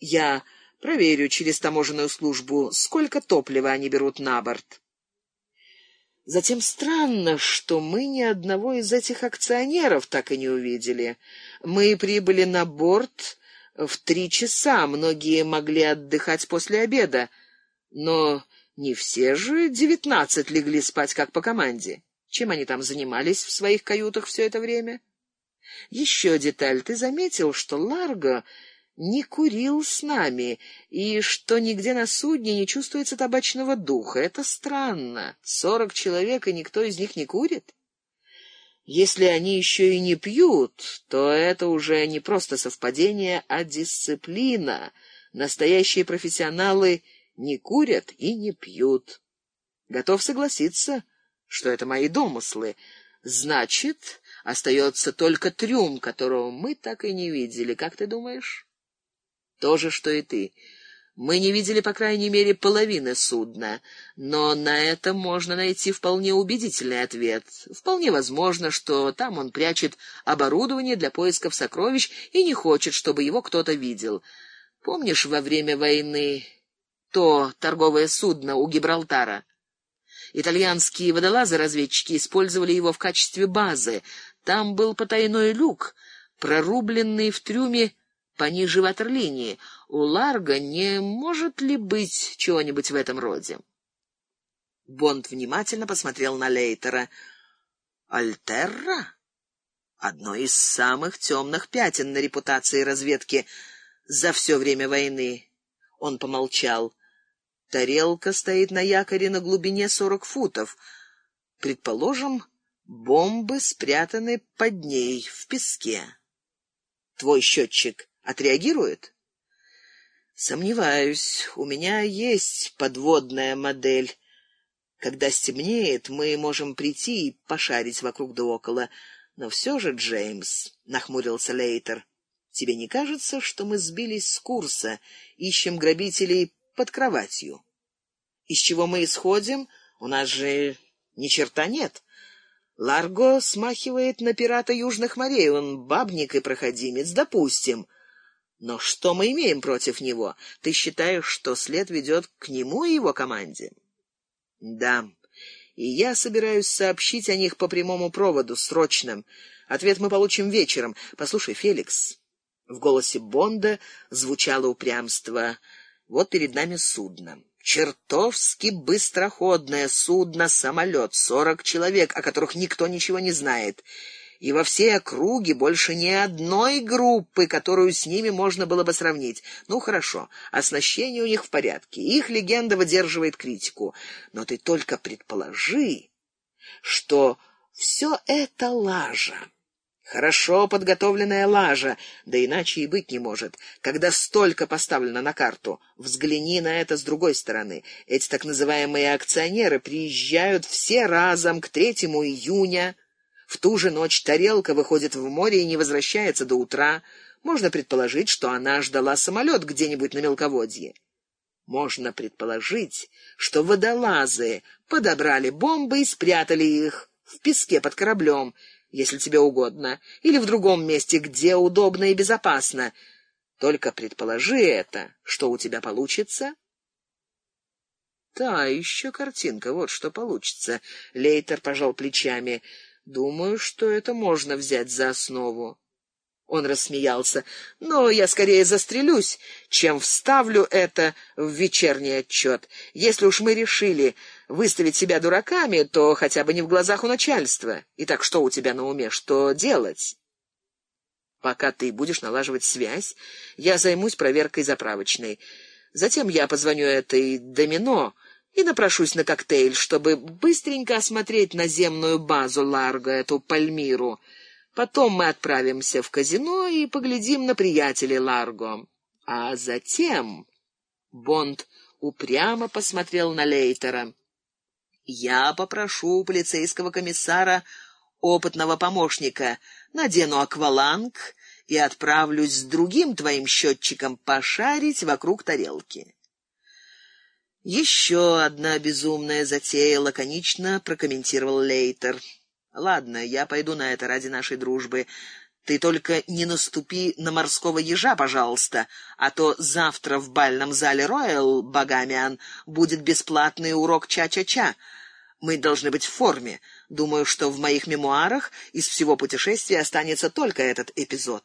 Я проверю через таможенную службу, сколько топлива они берут на борт. Затем странно, что мы ни одного из этих акционеров так и не увидели. Мы прибыли на борт в три часа, многие могли отдыхать после обеда, но не все же девятнадцать легли спать как по команде. Чем они там занимались в своих каютах все это время? Еще деталь. Ты заметил, что Ларго не курил с нами, и что нигде на судне не чувствуется табачного духа. Это странно. Сорок человек, и никто из них не курит. Если они еще и не пьют, то это уже не просто совпадение, а дисциплина. Настоящие профессионалы не курят и не пьют. Готов согласиться, что это мои домыслы. Значит, остается только трюм, которого мы так и не видели. Как ты думаешь? То же, что и ты. Мы не видели, по крайней мере, половины судна, но на это можно найти вполне убедительный ответ. Вполне возможно, что там он прячет оборудование для поисков сокровищ и не хочет, чтобы его кто-то видел. Помнишь, во время войны то торговое судно у Гибралтара? Итальянские водолазы-разведчики использовали его в качестве базы. Там был потайной люк, прорубленный в трюме пониже ватерлинии. У Ларга не может ли быть чего-нибудь в этом роде? Бонд внимательно посмотрел на Лейтера. «Альтерра?» Одно из самых темных пятен на репутации разведки за все время войны. Он помолчал. Тарелка стоит на якоре на глубине сорок футов. Предположим, бомбы спрятаны под ней в песке. Твой счетчик Отреагирует? Сомневаюсь. У меня есть подводная модель. Когда стемнеет, мы можем прийти и пошарить вокруг да около. Но все же, Джеймс, — нахмурился Лейтер, — тебе не кажется, что мы сбились с курса, ищем грабителей под кроватью? Из чего мы исходим? У нас же ни черта нет. Ларго смахивает на пирата южных морей, он бабник и проходимец, допустим. — но что мы имеем против него? Ты считаешь, что след ведет к нему и его команде? Да. И я собираюсь сообщить о них по прямому проводу, срочно. Ответ мы получим вечером. Послушай, Феликс. В голосе Бонда звучало упрямство. Вот перед нами судно. Чертовски быстроходное судно, самолет, сорок человек, о которых никто ничего не знает и во всей округе больше ни одной группы, которую с ними можно было бы сравнить. Ну, хорошо, оснащение у них в порядке, их легенда выдерживает критику. Но ты только предположи, что все это лажа. Хорошо подготовленная лажа, да иначе и быть не может. Когда столько поставлено на карту, взгляни на это с другой стороны. Эти так называемые акционеры приезжают все разом к 3 июня, в ту же ночь тарелка выходит в море и не возвращается до утра. Можно предположить, что она ждала самолет где-нибудь на мелководье. Можно предположить, что водолазы подобрали бомбы и спрятали их в песке под кораблем, если тебе угодно, или в другом месте, где удобно и безопасно. Только предположи это, что у тебя получится. Да, еще картинка, вот что получится. Лейтер пожал плечами. Думаю, что это можно взять за основу. Он рассмеялся. Но я скорее застрелюсь, чем вставлю это в вечерний отчет. Если уж мы решили выставить себя дураками, то хотя бы не в глазах у начальства. Итак, что у тебя на уме? Что делать? Пока ты будешь налаживать связь, я займусь проверкой заправочной. Затем я позвоню этой домино и напрошусь на коктейль, чтобы быстренько осмотреть наземную базу Ларго, эту Пальмиру. Потом мы отправимся в казино и поглядим на приятелей Ларго. А затем Бонд упрямо посмотрел на Лейтера. Я попрошу у полицейского комиссара опытного помощника, надену акваланг и отправлюсь с другим твоим счетчиком пошарить вокруг тарелки. Еще одна безумная затея, лаконично прокомментировал Лейтер. Ладно, я пойду на это ради нашей дружбы. Ты только не наступи на морского ежа, пожалуйста, а то завтра в бальном зале Роyal Багамиан будет бесплатный урок ча-ча-ча. Мы должны быть в форме. Думаю, что в моих мемуарах из всего путешествия останется только этот эпизод.